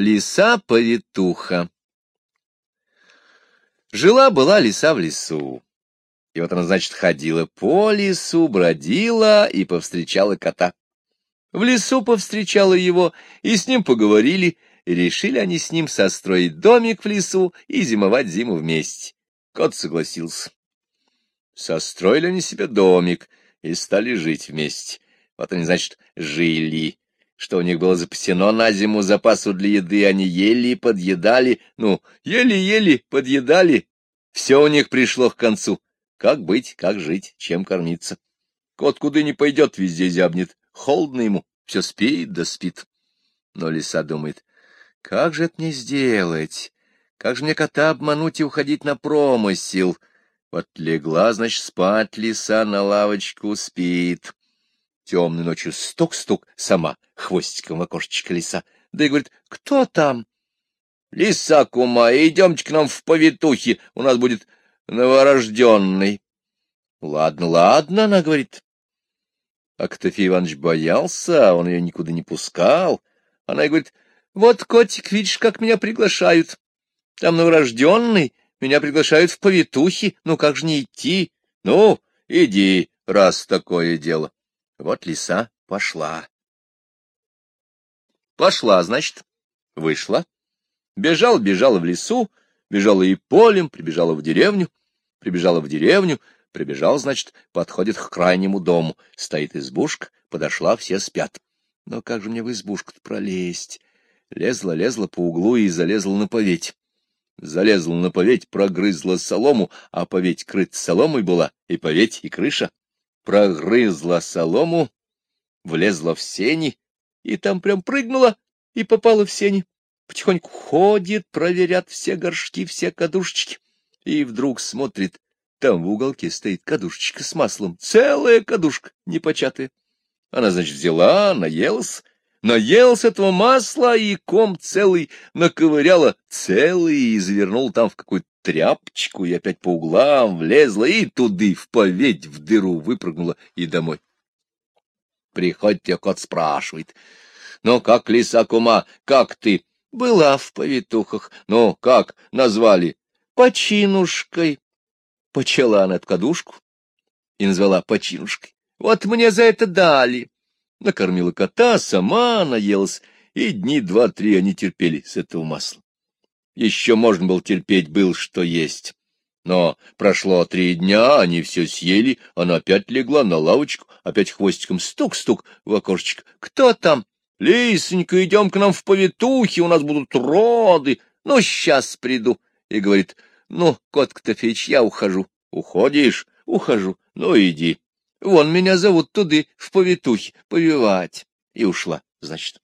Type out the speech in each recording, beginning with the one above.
Лиса-повитуха Жила-была лиса в лесу. И вот она, значит, ходила по лесу, бродила и повстречала кота. В лесу повстречала его, и с ним поговорили, и решили они с ним состроить домик в лесу и зимовать зиму вместе. Кот согласился. Состроили они себе домик и стали жить вместе. Вот они, значит, жили что у них было запасено на зиму запасу для еды, они ели и подъедали, ну, ели-ели, подъедали. Все у них пришло к концу. Как быть, как жить, чем кормиться? Кот куда не пойдет, везде зябнет. Холодно ему, все спит да спит. Но лиса думает, как же это мне сделать? Как же мне кота обмануть и уходить на промысел? Вот легла, значит, спать лиса на лавочку спит. Темной ночью стук-стук сама хвостиком в окошечко лиса. Да и говорит, кто там? Лиса, кума, идемте к нам в повитухи, у нас будет новорожденный. Ладно, ладно, она говорит. А Котофей Иванович боялся, он ее никуда не пускал. Она и говорит, вот, котик, видишь, как меня приглашают. Там новорожденный, меня приглашают в повитухи, ну как же не идти? Ну, иди, раз такое дело. Вот лиса пошла. Пошла, значит, вышла. Бежал, бежала в лесу, бежала и полем, прибежала в деревню, прибежала в деревню, прибежал, значит, подходит к крайнему дому. Стоит избушка, подошла, все спят. Но как же мне в избушку-то пролезть? Лезла, лезла по углу и залезла на поветь. Залезла на поветь, прогрызла солому, а поветь крыт соломой была, и поветь, и крыша прогрызла солому, влезла в сени, и там прям прыгнула и попала в сени. Потихоньку ходит, проверят все горшки, все кадушечки. И вдруг смотрит, там в уголке стоит кадушечка с маслом, целая кадушка, непочатая. Она, значит, взяла, наелась, наелась этого масла и ком целый наковыряла, целый и завернул там в какую-то тряпочку и опять по углам влезла и туды в поветь в дыру выпрыгнула и домой. Приходит ее кот спрашивает. — Ну, как, лиса кума, как ты? — Была в повитухах. Ну, как назвали? — Починушкой. Почала она эту и назвала починушкой. Вот мне за это дали. Накормила кота, сама наелась, и дни два-три они терпели с этого масла. Еще можно было терпеть, был что есть. Но прошло три дня, они все съели, она опять легла на лавочку, опять хвостиком стук-стук в окошечко. «Кто там?» «Лисонька, идем к нам в повитухи, у нас будут роды. Ну, сейчас приду». И говорит, «Ну, кот Котофеич, я ухожу». «Уходишь?» «Ухожу. Ну, иди. Вон меня зовут туды, в повитухи, повивать». И ушла, значит.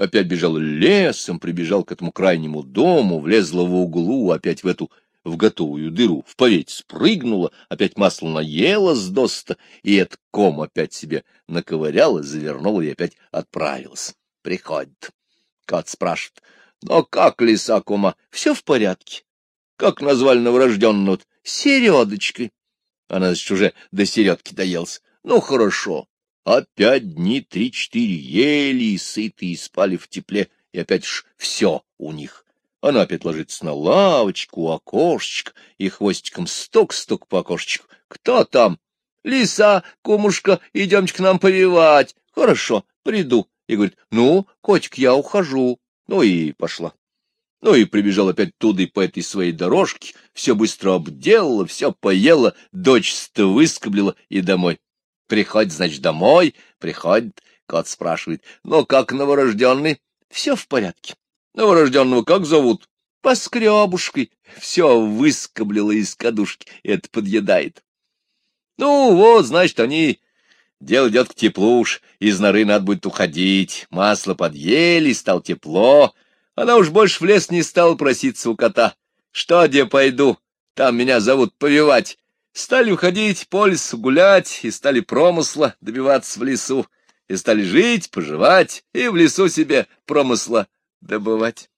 Опять бежал лесом, прибежал к этому крайнему дому, влезла в углу, опять в эту в готовую дыру, в поветь спрыгнула, опять масло наела с доста, и этот ком опять себе наковыряла, завернула и опять отправилась. Приходит. Кот спрашивает, ну как, лиса кума, все в порядке? Как назвали новорожденного? Середочкой. Она, значит, уже до середки доелась. Ну, хорошо. Опять дни три-четыре ели и сыты, и спали в тепле, и опять ж все у них. Она опять ложится на лавочку, у окошечка, и хвостиком стук-стук по окошечку. Кто там? Лиса, кумушка, идемте к нам повивать. Хорошо, приду. И говорит, ну, котик, я ухожу. Ну и пошла. Ну и прибежал опять туда и по этой своей дорожке, все быстро обделала, все поела, дочь-то выскоблила и домой. Приходит, значит, домой, приходит, кот спрашивает, ну как новорожденный? Все в порядке. Новорожденного как зовут? Поскребушкой. Все выскоблило из кадушки, это подъедает. Ну вот, значит, они... Дело идет к теплу уж, из норы надо будет уходить. Масло подъели, стало тепло. Она уж больше в лес не стала проситься у кота. Что, где пойду? Там меня зовут повивать. Стали уходить по лесу гулять, и стали промысла добиваться в лесу, и стали жить, поживать, и в лесу себе промысла добывать.